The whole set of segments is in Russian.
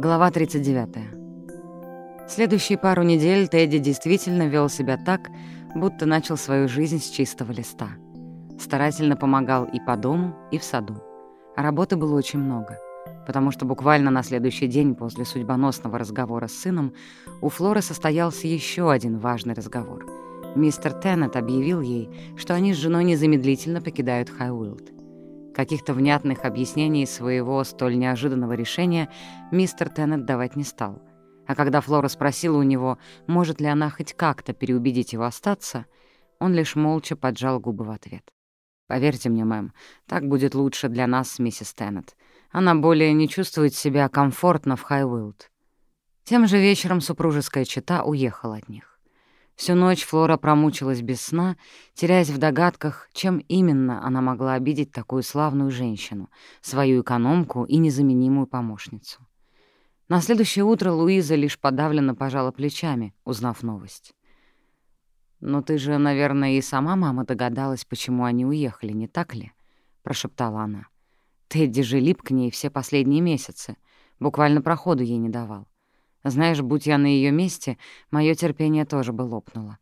Глава 39. Следующие пару недель Тедди действительно вел себя так, будто начал свою жизнь с чистого листа. Старательно помогал и по дому, и в саду. Работы было очень много, потому что буквально на следующий день после судьбоносного разговора с сыном у Флоры состоялся еще один важный разговор. Мистер Теннет объявил ей, что они с женой незамедлительно покидают Хайуилд. Каких-то внятных объяснений своего столь неожиданного решения мистер Теннет давать не стал. А когда Флора спросила у него, может ли она хоть как-то переубедить его остаться, он лишь молча поджал губы в ответ. «Поверьте мне, мэм, так будет лучше для нас миссис Теннет. Она более не чувствует себя комфортно в Хайуилд». Тем же вечером супружеская чета уехала от них. Всю ночь Флора промучилась без сна, теряясь в догадках, чем именно она могла обидеть такую славную женщину, свою экономку и незаменимую помощницу. На следующее утро Луиза лишь подавленно пожала плечами, узнав новость. «Но ты же, наверное, и сама мама догадалась, почему они уехали, не так ли?» — прошептала она. Тедди же лип к ней все последние месяцы, буквально проходу ей не давал. Знаешь, будь я на ее месте, мое терпение тоже бы лопнуло.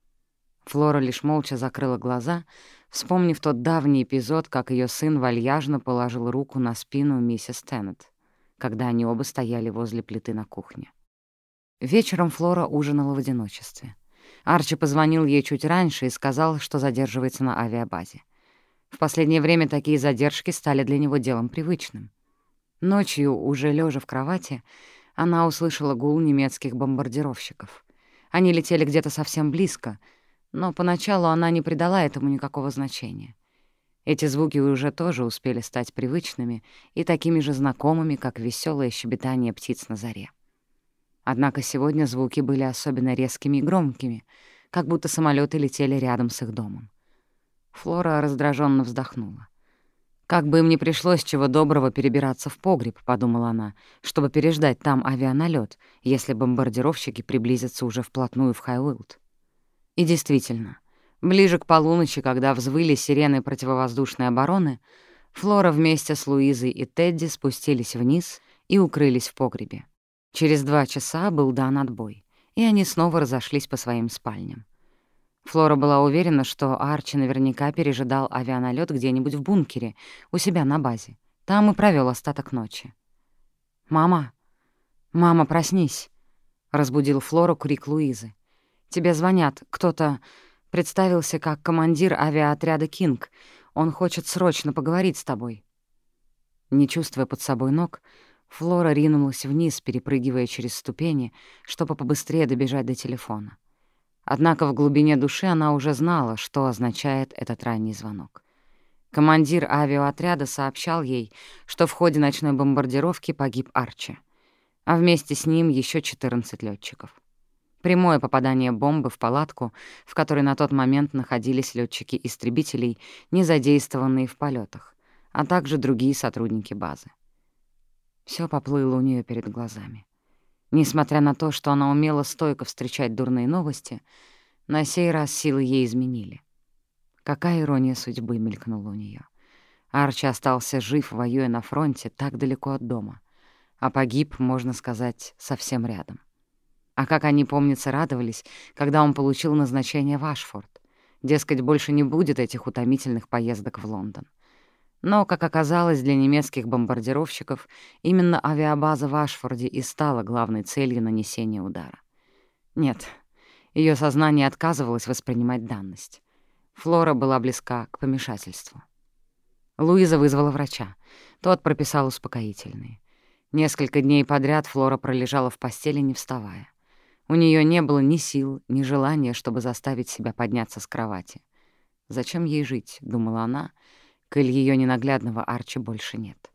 Флора лишь молча закрыла глаза, вспомнив тот давний эпизод, как ее сын вальяжно положил руку на спину миссис Теннет, когда они оба стояли возле плиты на кухне. Вечером Флора ужинала в одиночестве. Арчи позвонил ей чуть раньше и сказал, что задерживается на авиабазе. В последнее время такие задержки стали для него делом привычным. Ночью, уже лежа в кровати, она услышала гул немецких бомбардировщиков. Они летели где-то совсем близко, но поначалу она не придала этому никакого значения. Эти звуки уже тоже успели стать привычными и такими же знакомыми, как веселое щебетание птиц на заре. Однако сегодня звуки были особенно резкими и громкими, как будто самолеты летели рядом с их домом. Флора раздраженно вздохнула. «Как бы им ни пришлось чего доброго перебираться в погреб», — подумала она, чтобы переждать там авианалет, если бомбардировщики приблизятся уже вплотную в Хайуилд. И действительно, ближе к полуночи, когда взвыли сирены противовоздушной обороны, Флора вместе с Луизой и Тедди спустились вниз и укрылись в погребе. Через два часа был дан отбой, и они снова разошлись по своим спальням. Флора была уверена, что Арчи наверняка пережидал авианалет где-нибудь в бункере, у себя на базе. Там и провел остаток ночи. «Мама! Мама, проснись!» — разбудил Флору крик Луизы. «Тебе звонят. Кто-то представился как командир авиаотряда «Кинг». Он хочет срочно поговорить с тобой». Не чувствуя под собой ног, Флора ринулась вниз, перепрыгивая через ступени, чтобы побыстрее добежать до телефона. Однако в глубине души она уже знала, что означает этот ранний звонок. Командир авиаотряда сообщал ей, что в ходе ночной бомбардировки погиб Арчи, а вместе с ним еще 14 летчиков. Прямое попадание бомбы в палатку, в которой на тот момент находились летчики истребителей не задействованные в полетах, а также другие сотрудники базы. Все поплыло у нее перед глазами. Несмотря на то, что она умела стойко встречать дурные новости, на сей раз силы ей изменили. Какая ирония судьбы мелькнула у нее. Арчи остался жив, воюя на фронте, так далеко от дома, а погиб, можно сказать, совсем рядом. А как они, помнится, радовались, когда он получил назначение в Ашфорд. Дескать, больше не будет этих утомительных поездок в Лондон. Но, как оказалось, для немецких бомбардировщиков именно авиабаза в Ашфорде и стала главной целью нанесения удара. Нет, ее сознание отказывалось воспринимать данность. Флора была близка к помешательству. Луиза вызвала врача. Тот прописал успокоительные. Несколько дней подряд Флора пролежала в постели, не вставая. У нее не было ни сил, ни желания, чтобы заставить себя подняться с кровати. «Зачем ей жить?» — думала она — коль ее ненаглядного Арчи больше нет.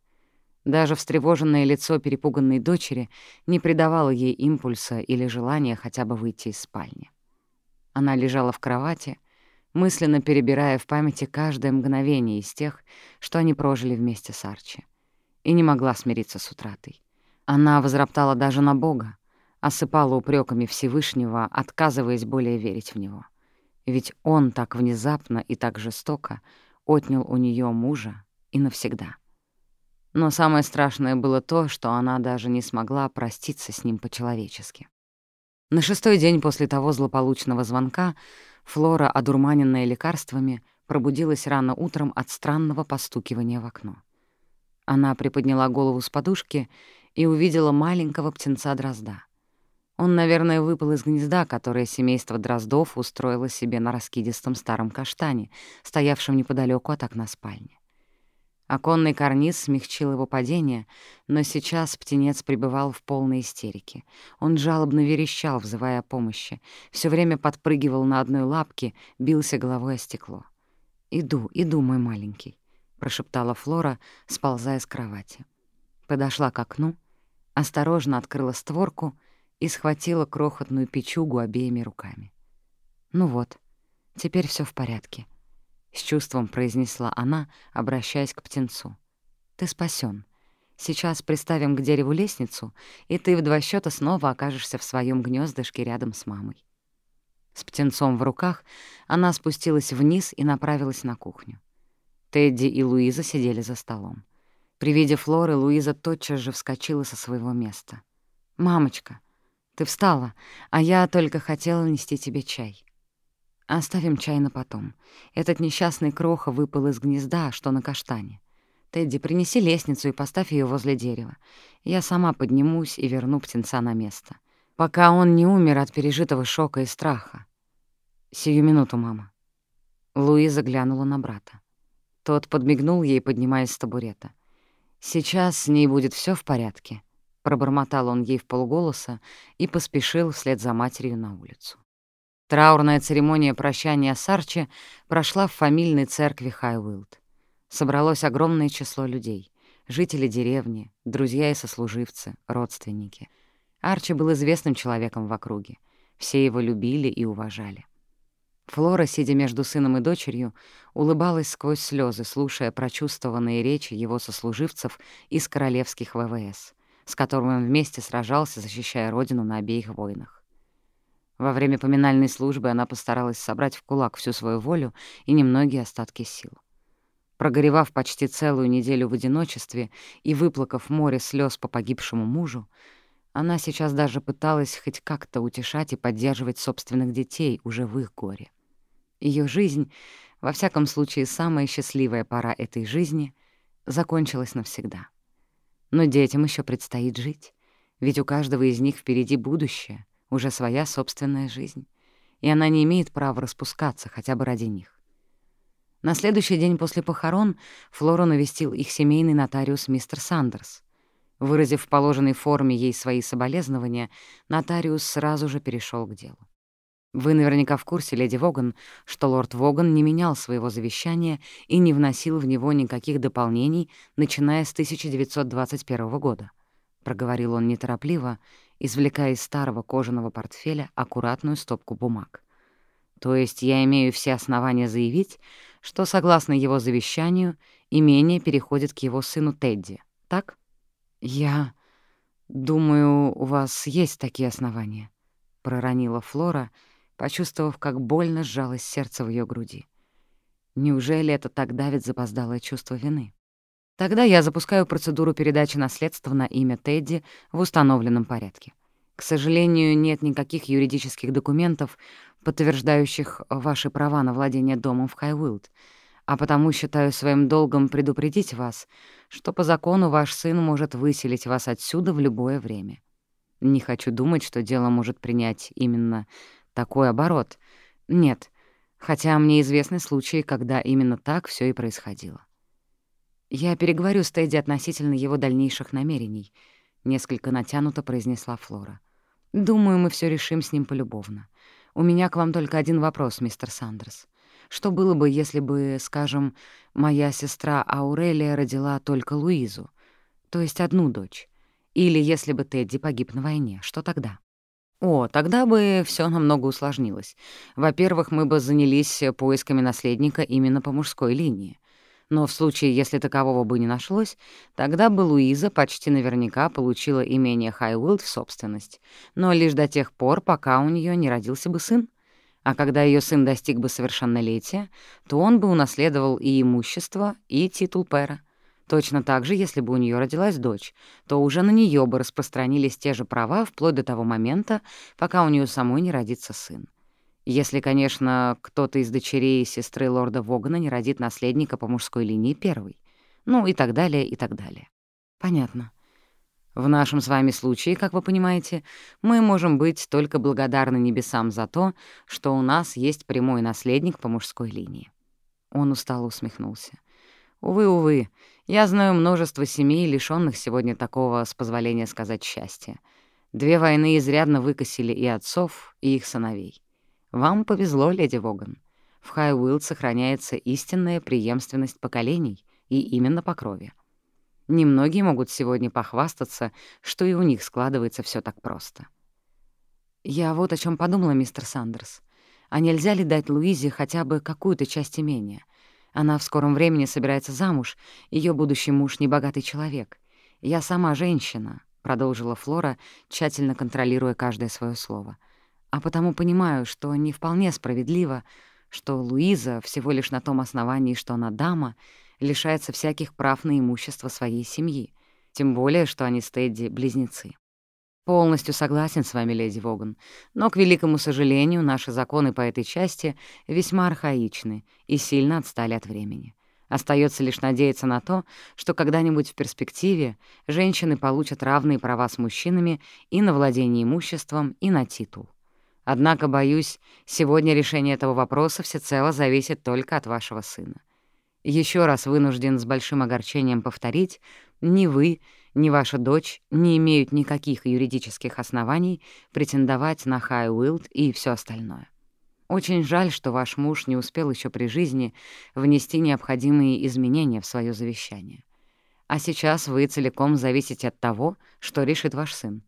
Даже встревоженное лицо перепуганной дочери не придавало ей импульса или желания хотя бы выйти из спальни. Она лежала в кровати, мысленно перебирая в памяти каждое мгновение из тех, что они прожили вместе с Арчи, и не могла смириться с утратой. Она возроптала даже на Бога, осыпала упреками Всевышнего, отказываясь более верить в него. Ведь он так внезапно и так жестоко отнял у нее мужа и навсегда. Но самое страшное было то, что она даже не смогла проститься с ним по-человечески. На шестой день после того злополучного звонка Флора, одурманенная лекарствами, пробудилась рано утром от странного постукивания в окно. Она приподняла голову с подушки и увидела маленького птенца-дрозда. Он, наверное, выпал из гнезда, которое семейство дроздов устроило себе на раскидистом старом каштане, стоявшем неподалеку от окна спальни. Оконный карниз смягчил его падение, но сейчас птенец пребывал в полной истерике. Он жалобно верещал, взывая о помощи, все время подпрыгивал на одной лапке, бился головой о стекло. «Иду, иду, мой маленький», — прошептала Флора, сползая с кровати. Подошла к окну, осторожно открыла створку и схватила крохотную печугу обеими руками. «Ну вот, теперь все в порядке», — с чувством произнесла она, обращаясь к птенцу. «Ты спасен. Сейчас приставим к дереву лестницу, и ты в два счета снова окажешься в своем гнездышке рядом с мамой». С птенцом в руках она спустилась вниз и направилась на кухню. Тедди и Луиза сидели за столом. При виде Флоры Луиза тотчас же вскочила со своего места. «Мамочка, ты встала, а я только хотела нести тебе чай». Оставим чай на потом. Этот несчастный кроха выпал из гнезда, что на каштане. Тедди, принеси лестницу и поставь ее возле дерева. Я сама поднимусь и верну птенца на место. Пока он не умер от пережитого шока и страха. Сию минуту, мама. Луиза глянула на брата. Тот подмигнул ей, поднимаясь с табурета. «Сейчас с ней будет все в порядке», — пробормотал он ей в полголоса и поспешил вслед за матерью на улицу. Траурная церемония прощания с Арчи прошла в фамильной церкви Хайуилд. Собралось огромное число людей — жители деревни, друзья и сослуживцы, родственники. Арчи был известным человеком в округе. Все его любили и уважали. Флора, сидя между сыном и дочерью, улыбалась сквозь слезы, слушая прочувствованные речи его сослуживцев из королевских ВВС, с которыми он вместе сражался, защищая родину на обеих войнах. Во время поминальной службы она постаралась собрать в кулак всю свою волю и немногие остатки сил. Прогоревав почти целую неделю в одиночестве и выплакав море слез по погибшему мужу, она сейчас даже пыталась хоть как-то утешать и поддерживать собственных детей уже в их горе. Ее жизнь, во всяком случае самая счастливая пора этой жизни, закончилась навсегда. Но детям еще предстоит жить, ведь у каждого из них впереди будущее, уже своя собственная жизнь, и она не имеет права распускаться хотя бы ради них. На следующий день после похорон Флору навестил их семейный нотариус мистер Сандерс. Выразив в положенной форме ей свои соболезнования, нотариус сразу же перешел к делу. Вы наверняка в курсе, леди Воган, что лорд Воган не менял своего завещания и не вносил в него никаких дополнений, начиная с 1921 года. Проговорил он неторопливо извлекая из старого кожаного портфеля аккуратную стопку бумаг. То есть я имею все основания заявить, что, согласно его завещанию, имение переходит к его сыну Тедди, так? Я думаю, у вас есть такие основания, — проронила Флора, почувствовав, как больно сжалось сердце в ее груди. Неужели это так давит запоздалое чувство вины? Тогда я запускаю процедуру передачи наследства на имя Тедди в установленном порядке. К сожалению, нет никаких юридических документов, подтверждающих ваши права на владение домом в Хайвилд, а потому считаю своим долгом предупредить вас, что по закону ваш сын может выселить вас отсюда в любое время. Не хочу думать, что дело может принять именно такой оборот. Нет, хотя мне известны случаи, когда именно так все и происходило. Я переговорю с Тедди относительно его дальнейших намерений, несколько натянуто произнесла Флора. Думаю, мы все решим с ним полюбовно. У меня к вам только один вопрос, мистер Сандерс. Что было бы, если бы, скажем, моя сестра Аурелия родила только Луизу, то есть одну дочь? Или если бы Тедди погиб на войне, что тогда? О, тогда бы все намного усложнилось. Во-первых, мы бы занялись поисками наследника именно по мужской линии. Но в случае, если такового бы не нашлось, тогда бы Луиза почти наверняка получила имение Хайуилд в собственность, но лишь до тех пор, пока у нее не родился бы сын. А когда ее сын достиг бы совершеннолетия, то он бы унаследовал и имущество, и титул пэра. Точно так же, если бы у нее родилась дочь, то уже на нее бы распространились те же права вплоть до того момента, пока у нее самой не родится сын. Если, конечно, кто-то из дочерей сестры лорда Вогана не родит наследника по мужской линии первой. Ну и так далее, и так далее. Понятно. В нашем с вами случае, как вы понимаете, мы можем быть только благодарны небесам за то, что у нас есть прямой наследник по мужской линии. Он устало усмехнулся. Увы, увы, я знаю множество семей, лишённых сегодня такого, с позволения сказать, счастья. Две войны изрядно выкосили и отцов, и их сыновей. Вам повезло, леди Воган. В Хайуилд сохраняется истинная преемственность поколений, и именно по крови. Немногие могут сегодня похвастаться, что и у них складывается все так просто. Я вот о чем подумала, мистер Сандерс. А нельзя ли дать Луизе хотя бы какую-то часть имения? Она в скором времени собирается замуж, ее будущий муж — небогатый человек. Я сама женщина, — продолжила Флора, тщательно контролируя каждое свое слово — а потому понимаю, что не вполне справедливо, что Луиза, всего лишь на том основании, что она дама, лишается всяких прав на имущество своей семьи, тем более, что они с Тедди — близнецы. Полностью согласен с вами, леди Воган, но, к великому сожалению, наши законы по этой части весьма архаичны и сильно отстали от времени. Остается лишь надеяться на то, что когда-нибудь в перспективе женщины получат равные права с мужчинами и на владение имуществом, и на титул. Однако, боюсь, сегодня решение этого вопроса всецело зависит только от вашего сына. Еще раз вынужден с большим огорчением повторить, ни вы, ни ваша дочь не имеют никаких юридических оснований претендовать на Хай Уилд и все остальное. Очень жаль, что ваш муж не успел еще при жизни внести необходимые изменения в свое завещание. А сейчас вы целиком зависите от того, что решит ваш сын,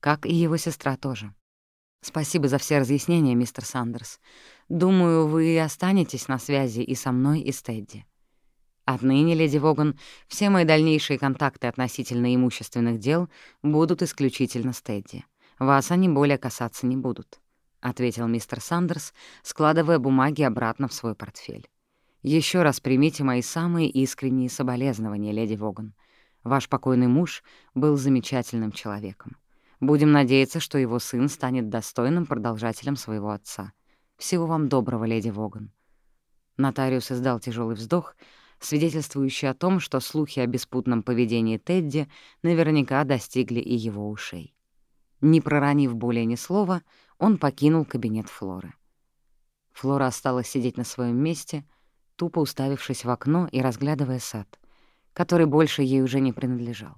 как и его сестра тоже. Спасибо за все разъяснения, мистер Сандерс. Думаю, вы останетесь на связи и со мной, и с Тедди. Отныне, леди Воган, все мои дальнейшие контакты относительно имущественных дел будут исключительно с Тедди. Вас они более касаться не будут», — ответил мистер Сандерс, складывая бумаги обратно в свой портфель. Еще раз примите мои самые искренние соболезнования, леди Воган. Ваш покойный муж был замечательным человеком. Будем надеяться, что его сын станет достойным продолжателем своего отца. Всего вам доброго, леди Воган». Нотариус издал тяжелый вздох, свидетельствующий о том, что слухи о беспутном поведении Тедди наверняка достигли и его ушей. Не проронив более ни слова, он покинул кабинет Флоры. Флора осталась сидеть на своем месте, тупо уставившись в окно и разглядывая сад, который больше ей уже не принадлежал.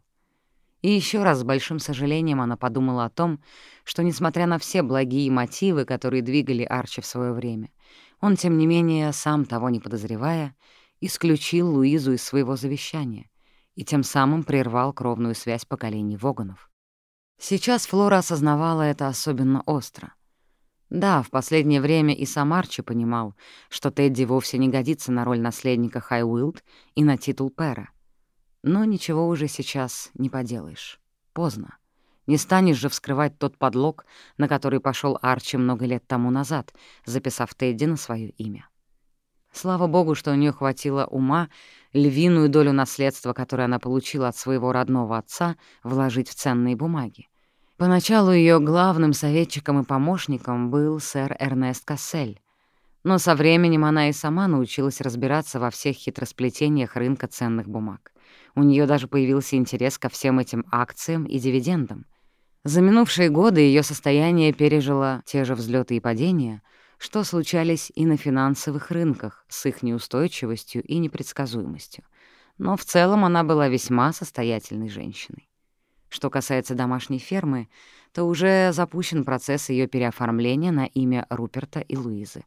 И еще раз с большим сожалением она подумала о том, что, несмотря на все благие мотивы, которые двигали Арчи в свое время, он, тем не менее, сам того не подозревая, исключил Луизу из своего завещания и тем самым прервал кровную связь поколений Воганов. Сейчас Флора осознавала это особенно остро. Да, в последнее время и сам Арчи понимал, что Тедди вовсе не годится на роль наследника Хайуилд и на титул Пэра — но ничего уже сейчас не поделаешь. Поздно. Не станешь же вскрывать тот подлог, на который пошел Арчи много лет тому назад, записав Тедди на свое имя. Слава богу, что у нее хватило ума львиную долю наследства, которое она получила от своего родного отца, вложить в ценные бумаги. Поначалу ее главным советчиком и помощником был сэр Эрнест Кассель, но со временем она и сама научилась разбираться во всех хитросплетениях рынка ценных бумаг. У нее даже появился интерес ко всем этим акциям и дивидендам. За минувшие годы ее состояние пережило те же взлеты и падения, что случались и на финансовых рынках с их неустойчивостью и непредсказуемостью. Но в целом она была весьма состоятельной женщиной. Что касается домашней фермы, то уже запущен процесс ее переоформления на имя Руперта и Луизы.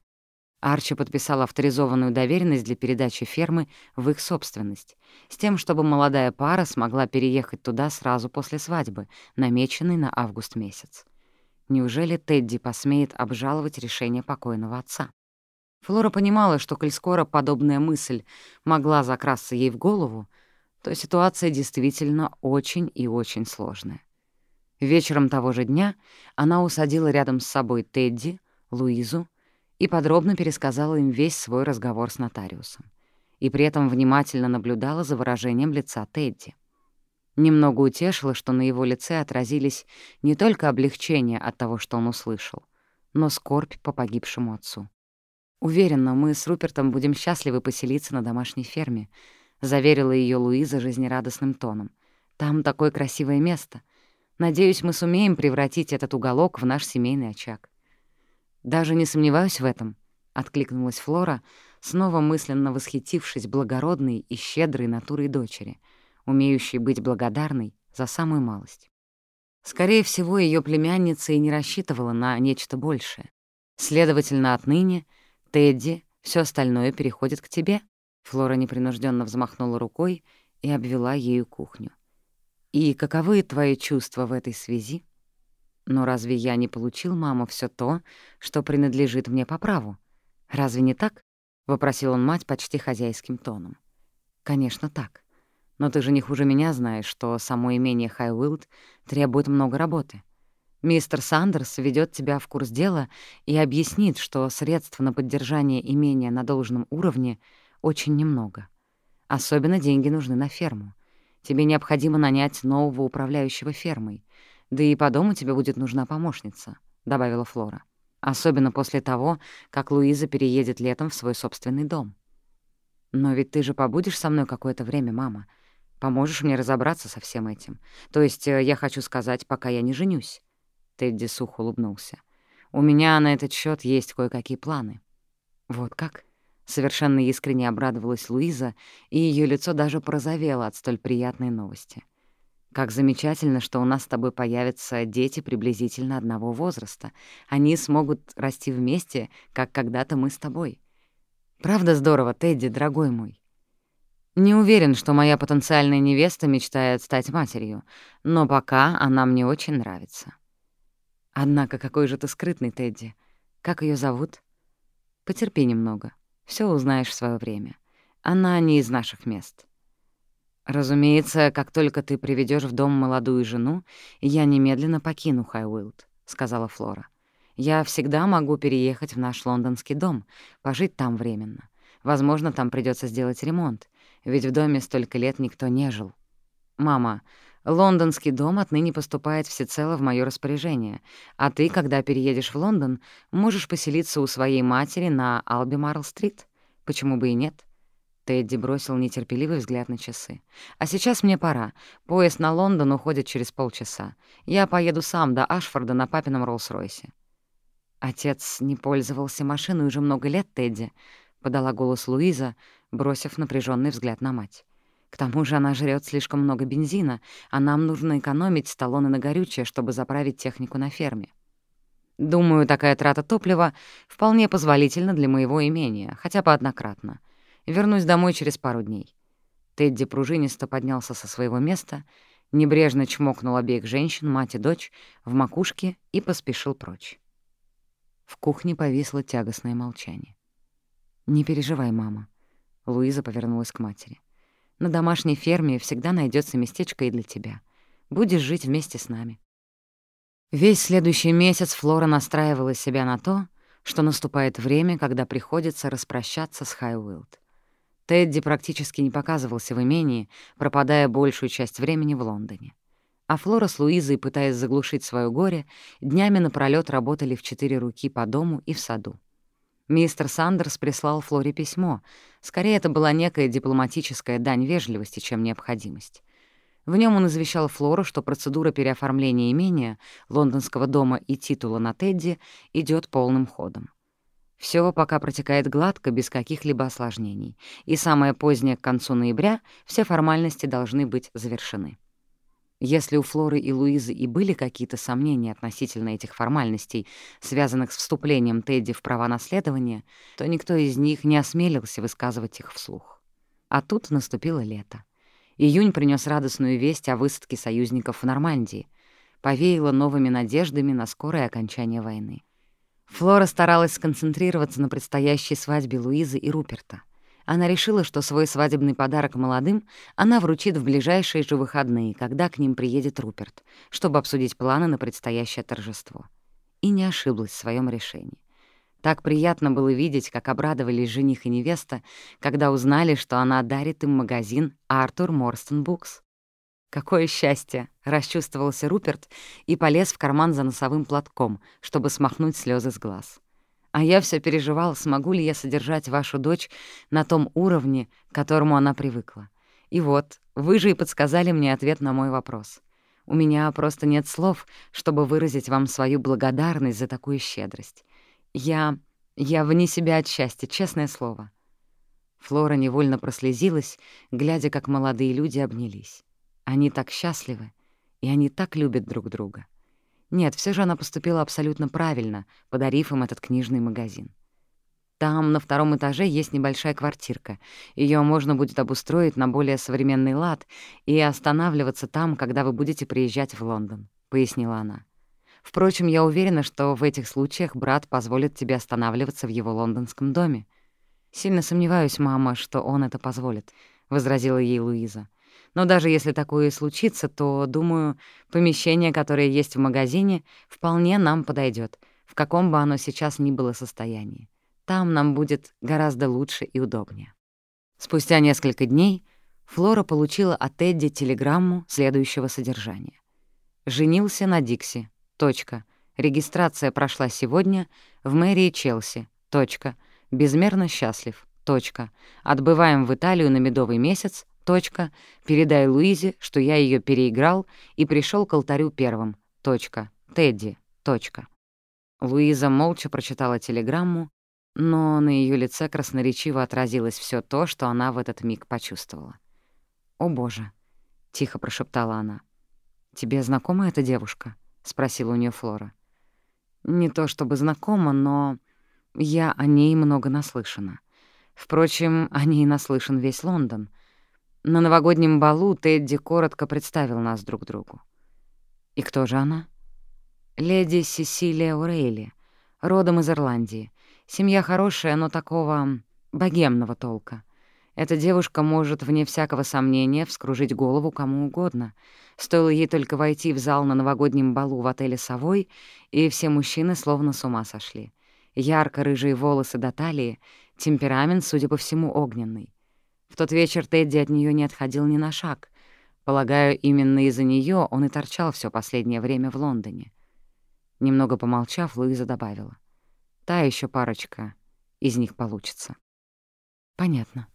Арчи подписал авторизованную доверенность для передачи фермы в их собственность, с тем, чтобы молодая пара смогла переехать туда сразу после свадьбы, намеченной на август месяц. Неужели Тедди посмеет обжаловать решение покойного отца? Флора понимала, что коль скоро подобная мысль могла закрасться ей в голову, то ситуация действительно очень и очень сложная. Вечером того же дня она усадила рядом с собой Тедди, Луизу и подробно пересказала им весь свой разговор с нотариусом. И при этом внимательно наблюдала за выражением лица Тедди. Немного утешило, что на его лице отразились не только облегчение от того, что он услышал, но скорбь по погибшему отцу. «Уверена, мы с Рупертом будем счастливы поселиться на домашней ферме», — заверила ее Луиза жизнерадостным тоном. «Там такое красивое место. Надеюсь, мы сумеем превратить этот уголок в наш семейный очаг». «Даже не сомневаюсь в этом», — откликнулась Флора, снова мысленно восхитившись благородной и щедрой натурой дочери — умеющей быть благодарной за самую малость. Скорее всего, ее племянница и не рассчитывала на нечто большее. Следовательно, отныне, Тедди, все остальное переходит к тебе. Флора непринужденно взмахнула рукой и обвела ею кухню. «И каковы твои чувства в этой связи? Но разве я не получил, мама, все то, что принадлежит мне по праву? Разве не так?» — вопросил он мать почти хозяйским тоном. «Конечно, так. Но ты же не хуже меня знаешь, что само имение Хайуилд требует много работы. Мистер Сандерс ведет тебя в курс дела и объяснит, что средств на поддержание имения на должном уровне очень немного. Особенно деньги нужны на ферму. Тебе необходимо нанять нового управляющего фермой. Да и по дому тебе будет нужна помощница», — добавила Флора. «Особенно после того, как Луиза переедет летом в свой собственный дом». «Но ведь ты же побудешь со мной какое-то время, мама», Поможешь мне разобраться со всем этим. То есть, э, я хочу сказать, пока я не женюсь». Тедди сухо улыбнулся. «У меня на этот счет есть кое-какие планы». «Вот как?» Совершенно искренне обрадовалась Луиза, и ее лицо даже порозовело от столь приятной новости. «Как замечательно, что у нас с тобой появятся дети приблизительно одного возраста. Они смогут расти вместе, как когда-то мы с тобой. Правда здорово, Тедди, дорогой мой?» Не уверен, что моя потенциальная невеста мечтает стать матерью, но пока она мне очень нравится. Однако какой же ты скрытный, Тедди. Как ее зовут? Потерпи немного. Все узнаешь в свое время. Она не из наших мест. Разумеется, как только ты приведешь в дом молодую жену, я немедленно покину Хайуилд, сказала Флора. Я всегда могу переехать в наш лондонский дом, пожить там временно. Возможно, там придется сделать ремонт, ведь в доме столько лет никто не жил. «Мама, лондонский дом отныне поступает всецело в моё распоряжение, а ты, когда переедешь в Лондон, можешь поселиться у своей матери на Албимарл-стрит. Почему бы и нет?» Тедди бросил нетерпеливый взгляд на часы. «А сейчас мне пора. Поезд на Лондон уходит через полчаса. Я поеду сам до Ашфорда на папином Роллс-Ройсе». «Отец не пользовался машиной уже много лет, Тедди», — подала голос Луиза, бросив напряженный взгляд на мать. «К тому же она жрет слишком много бензина, а нам нужно экономить талоны на горючее, чтобы заправить технику на ферме. Думаю, такая трата топлива вполне позволительна для моего имения, хотя бы однократно. Вернусь домой через пару дней». Тедди пружинисто поднялся со своего места, небрежно чмокнул обеих женщин, мать и дочь, в макушке и поспешил прочь. В кухне повисло тягостное молчание. «Не переживай, мама». Луиза повернулась к матери. «На домашней ферме всегда найдется местечко и для тебя. Будешь жить вместе с нами». Весь следующий месяц Флора настраивала себя на то, что наступает время, когда приходится распрощаться с Хайуилд. Тедди практически не показывался в имении, пропадая большую часть времени в Лондоне. А Флора с Луизой, пытаясь заглушить свое горе, днями напролёт работали в четыре руки по дому и в саду. Мистер Сандерс прислал Флоре письмо. Скорее, это была некая дипломатическая дань вежливости, чем необходимость. В нем он извещал Флору, что процедура переоформления имения, лондонского дома и титула на Тедди идет полным ходом. Все пока протекает гладко, без каких-либо осложнений, и самое позднее, к концу ноября, все формальности должны быть завершены. Если у Флоры и Луизы и были какие-то сомнения относительно этих формальностей, связанных с вступлением Тедди в права наследования, то никто из них не осмелился высказывать их вслух. А тут наступило лето. Июнь принес радостную весть о высадке союзников в Нормандии, повеяло новыми надеждами на скорое окончание войны. Флора старалась сконцентрироваться на предстоящей свадьбе Луизы и Руперта. Она решила, что свой свадебный подарок молодым она вручит в ближайшие же выходные, когда к ним приедет Руперт, чтобы обсудить планы на предстоящее торжество. И не ошиблась в своем решении. Так приятно было видеть, как обрадовались жених и невеста, когда узнали, что она дарит им магазин «Артур Морстон Букс». «Какое счастье!» — расчувствовался Руперт и полез в карман за носовым платком, чтобы смахнуть слезы с глаз. «А я все переживал, смогу ли я содержать вашу дочь на том уровне, к которому она привыкла. И вот, вы же и подсказали мне ответ на мой вопрос. У меня просто нет слов, чтобы выразить вам свою благодарность за такую щедрость. Я... я вне себя от счастья, честное слово». Флора невольно прослезилась, глядя, как молодые люди обнялись. Они так счастливы, и они так любят друг друга. Нет, все же она поступила абсолютно правильно, подарив им этот книжный магазин. Там на втором этаже есть небольшая квартирка. Ее можно будет обустроить на более современный лад и останавливаться там, когда вы будете приезжать в Лондон», — пояснила она. Впрочем, я уверена, что в этих случаях брат позволит тебе останавливаться в его лондонском доме. Сильно сомневаюсь, мама, что он это позволит, — возразила ей Луиза. Но даже если такое и случится, то, думаю, помещение, которое есть в магазине, вполне нам подойдет, в каком бы оно сейчас ни было состоянии. Там нам будет гораздо лучше и удобнее. Спустя несколько дней Флора получила от Эдди телеграмму следующего содержания. «Женился на Дикси. Точка. Регистрация прошла сегодня в мэрии Челси. Точка. Безмерно счастлив. Точка. Отбываем в Италию на медовый месяц. Точка. Передай Луизе, что я ее переиграл и пришел к алтарю первым. Точка. Тедди. Точка. Луиза молча прочитала телеграмму, но на ее лице красноречиво отразилось все то, что она в этот миг почувствовала. «О, Боже!» — тихо прошептала она. «Тебе знакома эта девушка?» — спросила у нее Флора. «Не то чтобы знакома, но я о ней много наслышана. Впрочем, о ней наслышан весь Лондон. На новогоднем балу Тедди коротко представил нас друг другу. И кто же она? Леди Сесилия Урейли, родом из Ирландии. Семья хорошая, но такого богемного толка. Эта девушка может, вне всякого сомнения, вскружить голову кому угодно. Стоило ей только войти в зал на новогоднем балу в отеле «Совой», и все мужчины словно с ума сошли. Ярко-рыжие волосы до талии, темперамент, судя по всему, огненный. В тот вечер Тедди от нее не отходил ни на шаг. Полагаю, именно из-за нее он и торчал все последнее время в Лондоне. Немного помолчав, Луиза добавила. «Та еще парочка из них получится». «Понятно»,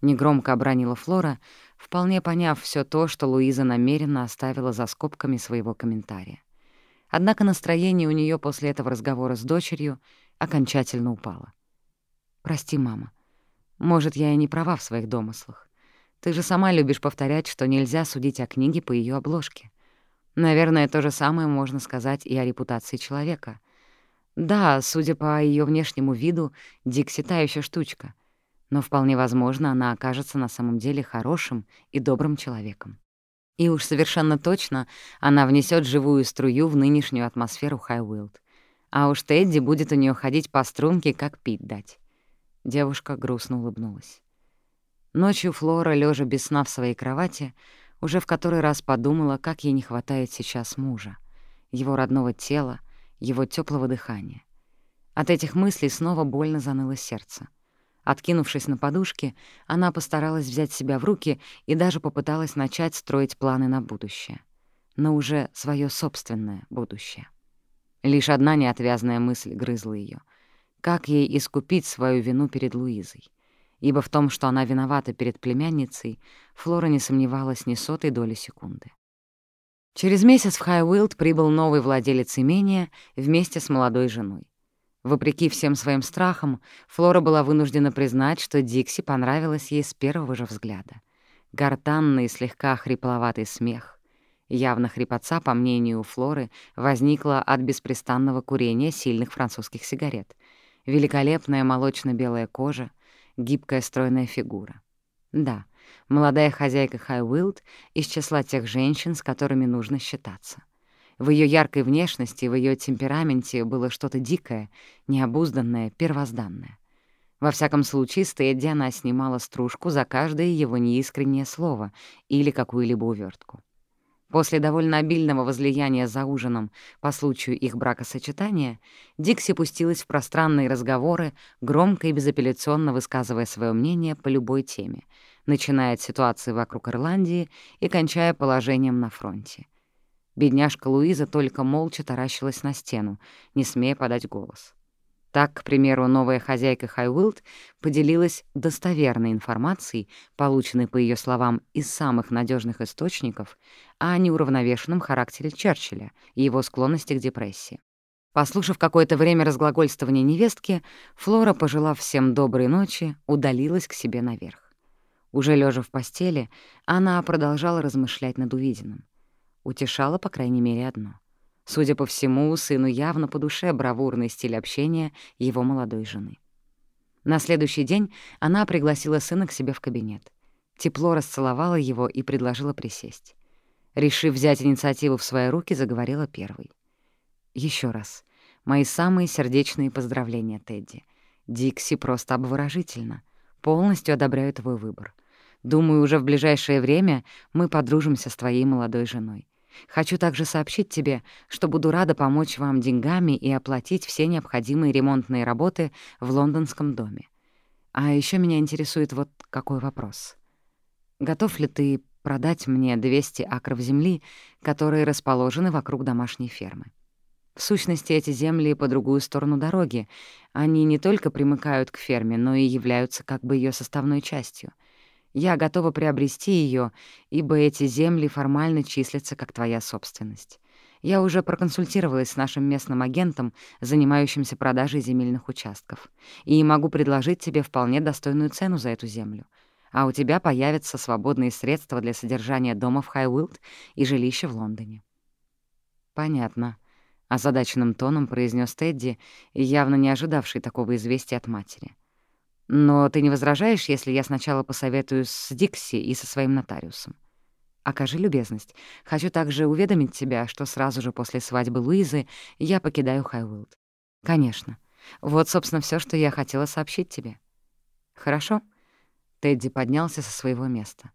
Негромко обронила Флора, вполне поняв все то, что Луиза намеренно оставила за скобками своего комментария. Однако настроение у нее после этого разговора с дочерью окончательно упало. «Прости, мама. Может, я и не права в своих домыслах. Ты же сама любишь повторять, что нельзя судить о книге по ее обложке. Наверное, то же самое можно сказать и о репутации человека. Да, судя по ее внешнему виду, Дикси та ещё штучка — но вполне возможно, она окажется на самом деле хорошим и добрым человеком. И уж совершенно точно она внесет живую струю в нынешнюю атмосферу Хайуилд. А уж Тедди будет у нее ходить по струнке, как пить дать. Девушка грустно улыбнулась. Ночью Флора, лежа без сна в своей кровати, уже в который раз подумала, как ей не хватает сейчас мужа, его родного тела, его теплого дыхания. От этих мыслей снова больно заныло сердце. Откинувшись на подушке, она постаралась взять себя в руки и даже попыталась начать строить планы на будущее. Но уже свое собственное будущее. Лишь одна неотвязная мысль грызла ее: Как ей искупить свою вину перед Луизой? Ибо в том, что она виновата перед племянницей, Флора не сомневалась ни сотой доли секунды. Через месяц в Хайуилд прибыл новый владелец имения вместе с молодой женой. Вопреки всем своим страхам, Флора была вынуждена признать, что Дикси понравилась ей с первого же взгляда. Гортанный слегка хрипловатый смех. Явно хрипотца, по мнению Флоры, возникла от беспрестанного курения сильных французских сигарет. Великолепная молочно-белая кожа, гибкая стройная фигура. Да, молодая хозяйка Хайуилд из числа тех женщин, с которыми нужно считаться. В ее яркой внешности, в ее темпераменте было что-то дикое, необузданное, первозданное. Во всяком случае, Стэдди она снимала стружку за каждое его неискреннее слово или какую-либо увертку. После довольно обильного возлияния за ужином по случаю их бракосочетания Дикси пустилась в пространные разговоры, громко и безапелляционно высказывая свое мнение по любой теме, начиная от ситуации вокруг Ирландии и кончая положением на фронте. Бедняжка Луиза только молча таращилась на стену, не смея подать голос. Так, к примеру, новая хозяйка Хайвилд поделилась достоверной информацией, полученной, по ее словам, из самых надежных источников, о неуравновешенном характере Черчилля и его склонности к депрессии. Послушав какое-то время разглагольствования невестки, Флора, пожелав всем доброй ночи, удалилась к себе наверх. Уже лежа в постели, она продолжала размышлять над увиденным. Утешала, по крайней мере, одно — Судя по всему, сыну явно по душе бравурный стиль общения его молодой жены. На следующий день она пригласила сына к себе в кабинет. Тепло расцеловала его и предложила присесть. Решив взять инициативу в свои руки, заговорила первой. Еще раз. Мои самые сердечные поздравления, Тедди. Дикси просто обворожительно. Полностью одобряю твой выбор. Думаю, уже в ближайшее время мы подружимся с твоей молодой женой. Хочу также сообщить тебе, что буду рада помочь вам деньгами и оплатить все необходимые ремонтные работы в лондонском доме. А еще меня интересует вот какой вопрос. Готов ли ты продать мне 200 акров земли, которые расположены вокруг домашней фермы? В сущности, эти земли по другую сторону дороги. Они не только примыкают к ферме, но и являются как бы ее составной частью — я готова приобрести ее, ибо эти земли формально числятся как твоя собственность. Я уже проконсультировалась с нашим местным агентом, занимающимся продажей земельных участков, и могу предложить тебе вполне достойную цену за эту землю. А у тебя появятся свободные средства для содержания дома в Хайуилд и жилища в Лондоне». «Понятно», — озадаченным тоном произнес Тедди, явно не ожидавший такого известия от матери. Но ты не возражаешь, если я сначала посоветую с Дикси и со своим нотариусом? Окажи любезность. Хочу также уведомить тебя, что сразу же после свадьбы Луизы я покидаю Хайвилд. Конечно. Вот, собственно, все, что я хотела сообщить тебе. Хорошо? Тедди поднялся со своего места.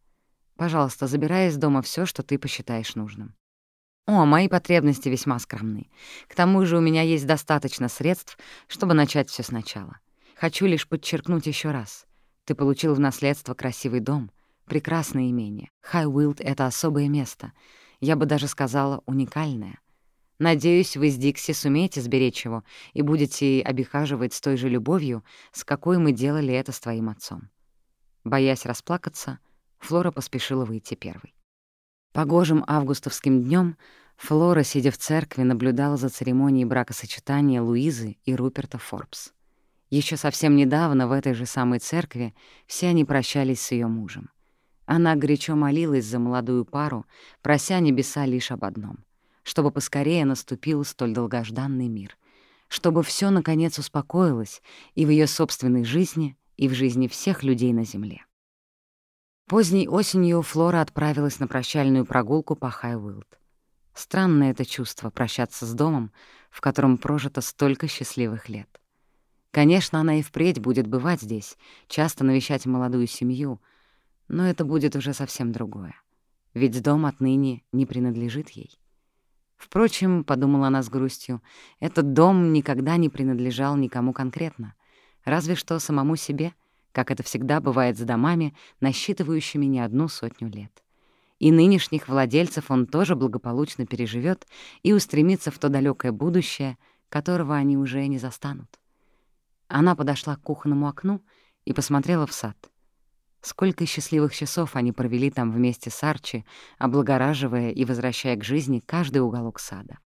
Пожалуйста, забирай из дома все, что ты посчитаешь нужным. О, мои потребности весьма скромны. К тому же у меня есть достаточно средств, чтобы начать все сначала. Хочу лишь подчеркнуть еще раз. Ты получил в наследство красивый дом, прекрасное имение. Хайуилд — это особое место. Я бы даже сказала, уникальное. Надеюсь, вы с Дикси сумеете сберечь его и будете обихаживать с той же любовью, с какой мы делали это с твоим отцом». Боясь расплакаться, Флора поспешила выйти первой. Погожим августовским днем Флора, сидя в церкви, наблюдала за церемонией бракосочетания Луизы и Руперта Форбс. Еще совсем недавно в этой же самой церкви все они прощались с ее мужем. Она горячо молилась за молодую пару, прося небеса лишь об одном — чтобы поскорее наступил столь долгожданный мир, чтобы все наконец успокоилось и в ее собственной жизни, и в жизни всех людей на земле. Поздней осенью Флора отправилась на прощальную прогулку по Хайуилд. Странное это чувство — прощаться с домом, в котором прожито столько счастливых лет. Конечно, она и впредь будет бывать здесь, часто навещать молодую семью, но это будет уже совсем другое. Ведь дом отныне не принадлежит ей. Впрочем, — подумала она с грустью, — этот дом никогда не принадлежал никому конкретно, разве что самому себе, как это всегда бывает с домами, насчитывающими не одну сотню лет. И нынешних владельцев он тоже благополучно переживет и устремится в то далекое будущее, которого они уже не застанут. Она подошла к кухонному окну и посмотрела в сад. Сколько счастливых часов они провели там вместе с Арчи, облагораживая и возвращая к жизни каждый уголок сада.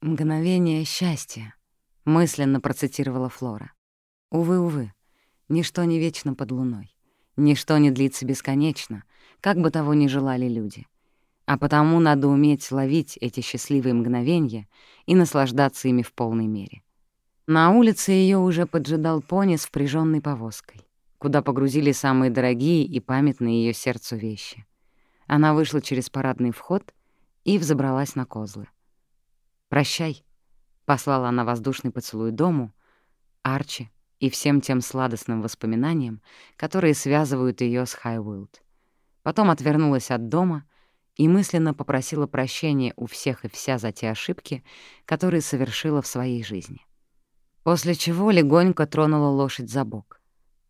«Мгновение счастья», — мысленно процитировала Флора. «Увы, увы, ничто не вечно под луной, ничто не длится бесконечно, как бы того ни желали люди. А потому надо уметь ловить эти счастливые мгновения и наслаждаться ими в полной мере. На улице ее уже поджидал пони с впряженной повозкой, куда погрузили самые дорогие и памятные ее сердцу вещи. Она вышла через парадный вход и взобралась на козлы. «Прощай», — послала она воздушный поцелуй дому, Арчи и всем тем сладостным воспоминаниям, которые связывают ее с Хайуилд. Потом отвернулась от дома и мысленно попросила прощения у всех и вся за те ошибки, которые совершила в своей жизни. После чего легонько тронула лошадь за бок.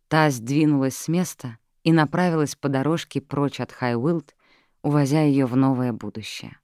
Та сдвинулась с места и направилась по дорожке прочь от Хайуилд, увозя ее в новое будущее.